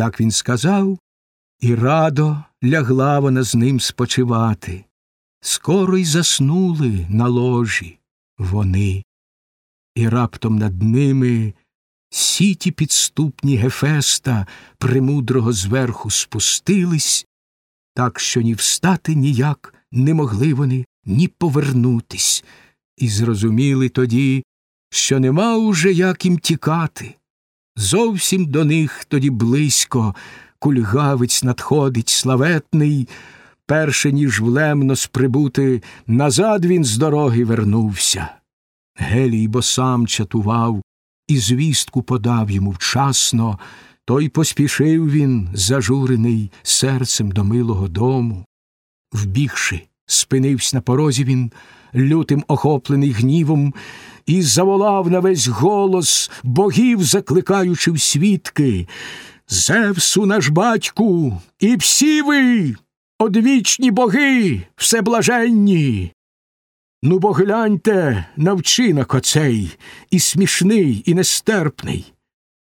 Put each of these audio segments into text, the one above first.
Так він сказав, і радо лягла вона з ним спочивати. Скоро й заснули на ложі вони, і раптом над ними сіті підступні Гефеста премудрого зверху спустились, так що ні встати ніяк не могли вони, ні повернутись, і зрозуміли тоді, що нема уже як їм тікати. Зовсім до них тоді близько кульгавець надходить славетний, перше ніж влемно сприбути, назад він з дороги вернувся. Гелій бо сам чатував і звістку подав йому вчасно, той поспішив він, зажурений серцем до милого дому. Вбігши, спинився на порозі він, лютим охоплений гнівом, і заволав на весь голос, богів закликаючи в свідки. Зевсу наш батьку, і всі ви, одвічні боги, всеблаженні. Ну, бо гляньте на вчинок оцей, і смішний, і нестерпний.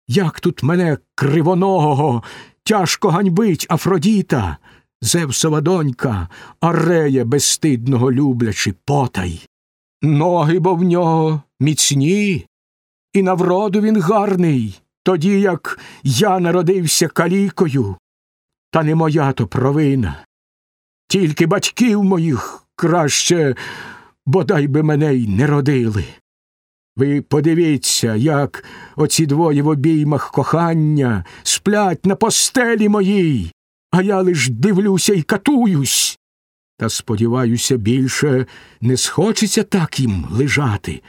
Як тут мене кривоногого тяжко ганьбить Афродіта, Зевсова донька, арея безстидного люблячи потай. Ноги бо в нього міцні, і на вроду він гарний, тоді як я народився калікою, та не моя то провина. Тільки батьків моїх краще бодай би мене й не родили. Ви подивіться, як оці двоє в обіймах кохання сплять на постелі моїй, а я лиш дивлюся й катуюсь. Та, сподіваюся, більше не схочеться так їм лежати,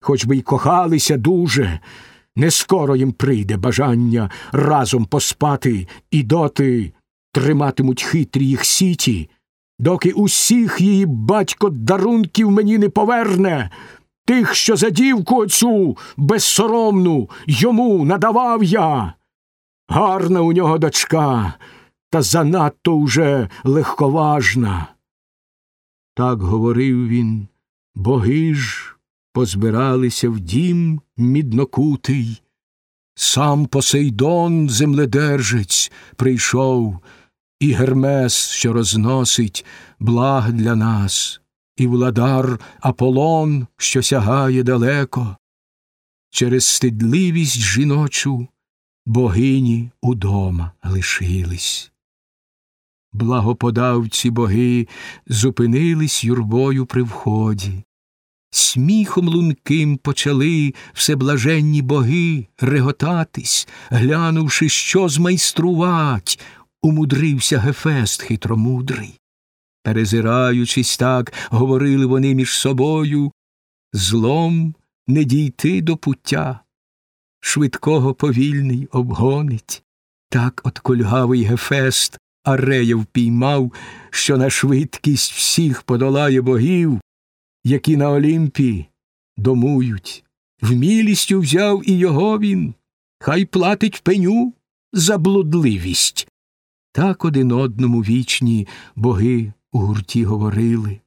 хоч би й кохалися дуже, не скоро їм прийде бажання разом поспати і доти триматимуть хитрі їх сіті, доки усіх її батько дарунків мені не поверне, тих, що за дівку оцю безсоромну йому надавав я. Гарна у нього дочка, та занадто уже легковажна. Так говорив він, боги ж позбиралися в дім міднокутий. Сам Посейдон, земледержець, прийшов, і Гермес, що розносить благ для нас, і владар Аполлон, що сягає далеко. Через стидливість жіночу богині удома лишились. Благоподавці боги зупинились юрбою при вході. Сміхом лунким почали всеблаженні боги реготатись, глянувши, що змайструвать, умудрився Гефест хитромудрий. Перезираючись так, говорили вони між собою злом не дійти до пуття, швидкого повільний обгонить. Так от кульгавий Гефест Арея впіймав, що на швидкість всіх подолає богів, які на Олімпі домують. Вмілістю взяв і його він, хай платить пеню за блудливість. Так один одному вічні боги у гурті говорили.